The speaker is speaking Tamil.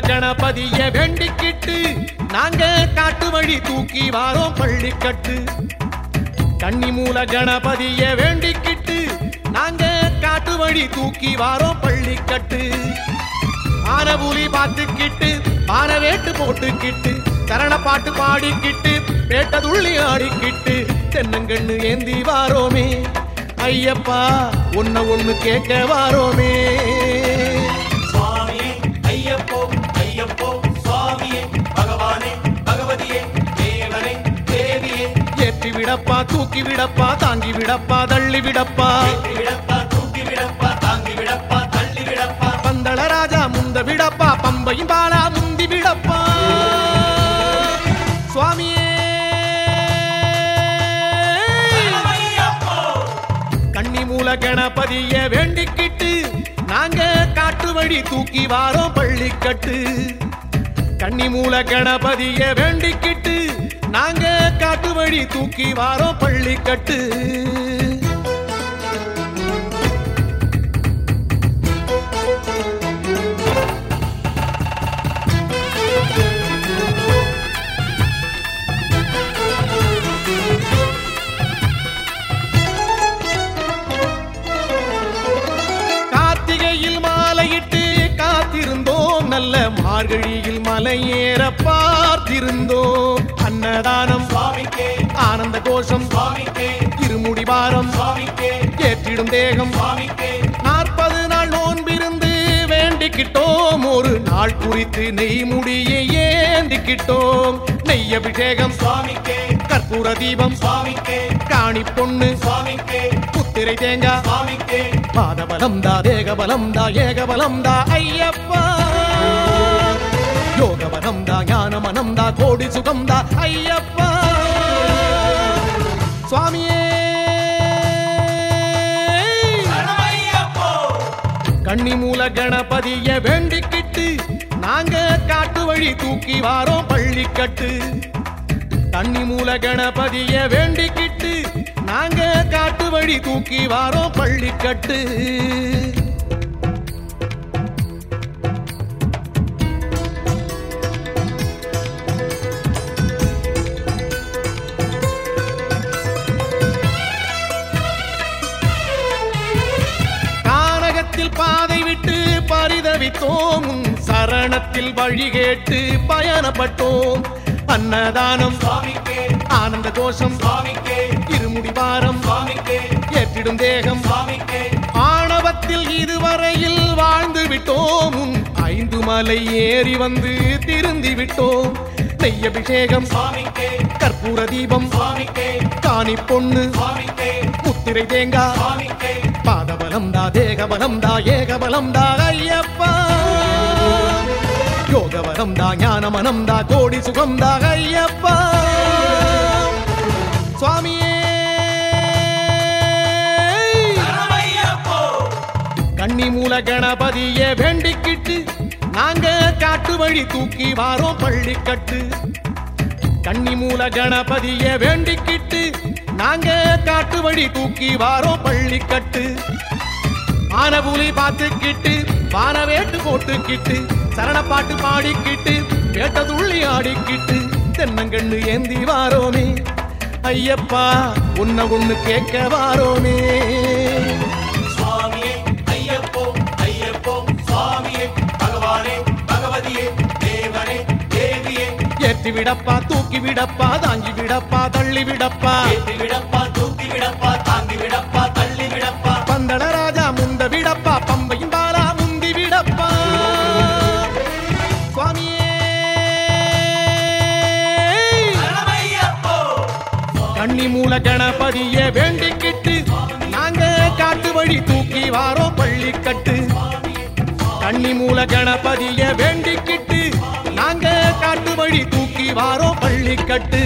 கணபதிய வேண்டிக்கிட்டு நாங்க காட்டு வழி தூக்கி வாரோம் பள்ளிக்கட்டு. கன்னி மூல கணபதிய வேண்டிக்கிட்டு நாங்க காட்டு வழி தூக்கி வாரோம் பள்ளிக்கட்டு. ஆனபுலி பார்த்துக்கிட்டு பானவேட்டு போட்டுக்கிட்டு சரண பாட்டு பாடிக்கிட்டு வேட்டதுள்ளி ஆடிக்கிட்டு தென்னங்கண்ணு ஏந்தி வாரோமே. ஐயப்பா ஒன்ன ஒண்ணு கேட்க வாரோமே. விடப்பா தூக்கி விடப்பா தாங்கி விடப்பா தள்ளி விடப்பா. ஏற்றி பந்தள ராஜா முந்த விடப்பா பம்பையும் பாலா முந்தி விடப்பா. சுவாமியே. கன்னி மூல கணபதிய வேண்டிக்கிட்டு நாங்க காட்டு வழி தூக்கி வாரோம் பள்ளிக்கட்டு. கன்னி மூல கணபதிய வேண்டிக்கிட்டு நாங்க காட்டு வழி தூக்கி வாரோம் பள்ளி கட்டு அன்னதானம் ஆனந்த கோஷம். இருமுடி பாரம். ஏற்றிடும் தேகம். நாற்பது நாள் நோன்பிருந்து வேண்டிக்கிட்டோம். ஒரு நாள் குறித்து நெய் முடியை ஏந்திக்கிட்டோம். நெய் அபிஷேகம் கற்பூர தீபம். காணி பொண்ணு. புத்திரை தேங்காய். பாதபலம் தா தேகபலம் தா ஏகபலம் தா. ஐயப்பா. யோகபலம் தா ஞானமனம் தா கோடி சுகம் தா ஐயப்பா! சுவாமியே! கன்னி மூல கணபதிய வேண்டிக்கிட்டு நாங்க காட்டு வழி தூக்கி வாரோம் பள்ளிக்கட்டு. கன்னி மூல கணபதிய வேண்டிக்கிட்டு நாங்க காட்டு வழி தூக்கி வாரோம் பள்ளிக்கட்டு. உன் சரணத்தில் வழி கேட்டு பயணப்பட்டோம். அன்னதானம் ஆனந்த கோஷம் இருமுடி பாரம் ஏற்றிடும் தேகம் ஆணவத்தில் இதுவரையில் வாழ்ந்து விட்டோம். ஐந்து மலை ஏறி வந்து திருந்தி விட்டோம். நெய் அபிஷேகம் கற்பூர தீபம் காணி பொண்ணு முத்திரை தேங்காய் பாதபலம் தா தேகபலம் தா ஏகபலம் தா யோக வரம் தா ஞான மனம் தா கோடி சுகம் தா ஐயப்பா. சுவாமியே. கண்ணி மூல கணபதியே வேண்டிக்கிட்டு நாங்க காட்டு வழி தூக்கி வாரோம் பள்ளிக்கட்டு. கன்னி மூல கணபதிய வேண்டிக்கிட்டு நாங்க காட்டு வழி தூக்கி வாரோம் பள்ளிக்கட்டு. ஆனபுலி பார்த்துக்கிட்டு வானவேட்டு போட்டுக்கிட்டு சரண பாட்டு பாடிக்கிட்டு வேட்ட துள்ளி ஆடிக்கிட்டு தென்னங்கண்ணு ஏந்தி வாரோமே. ஐயப்பா உன்னை ஒண்ணு கேட்க வாரோமே. ஏற்றி விடப்பா தூக்கி விடப்பா தாங்கி விடப்பா தள்ளி விடப்பா. விடப்பா தூக்கி விடப்பா தாங்கி விடப்பா. மூல கணபதிய வேண்டிக்கிட்டு நாங்க காட்டு வழி தூக்கி வாரோ பள்ளி கட்டு தண்ணி மூல கணபதிய வேண்டிக்கிட்டு நாங்க காட்டு வழி தூக்கி வாரோ பள்ளி கட்டு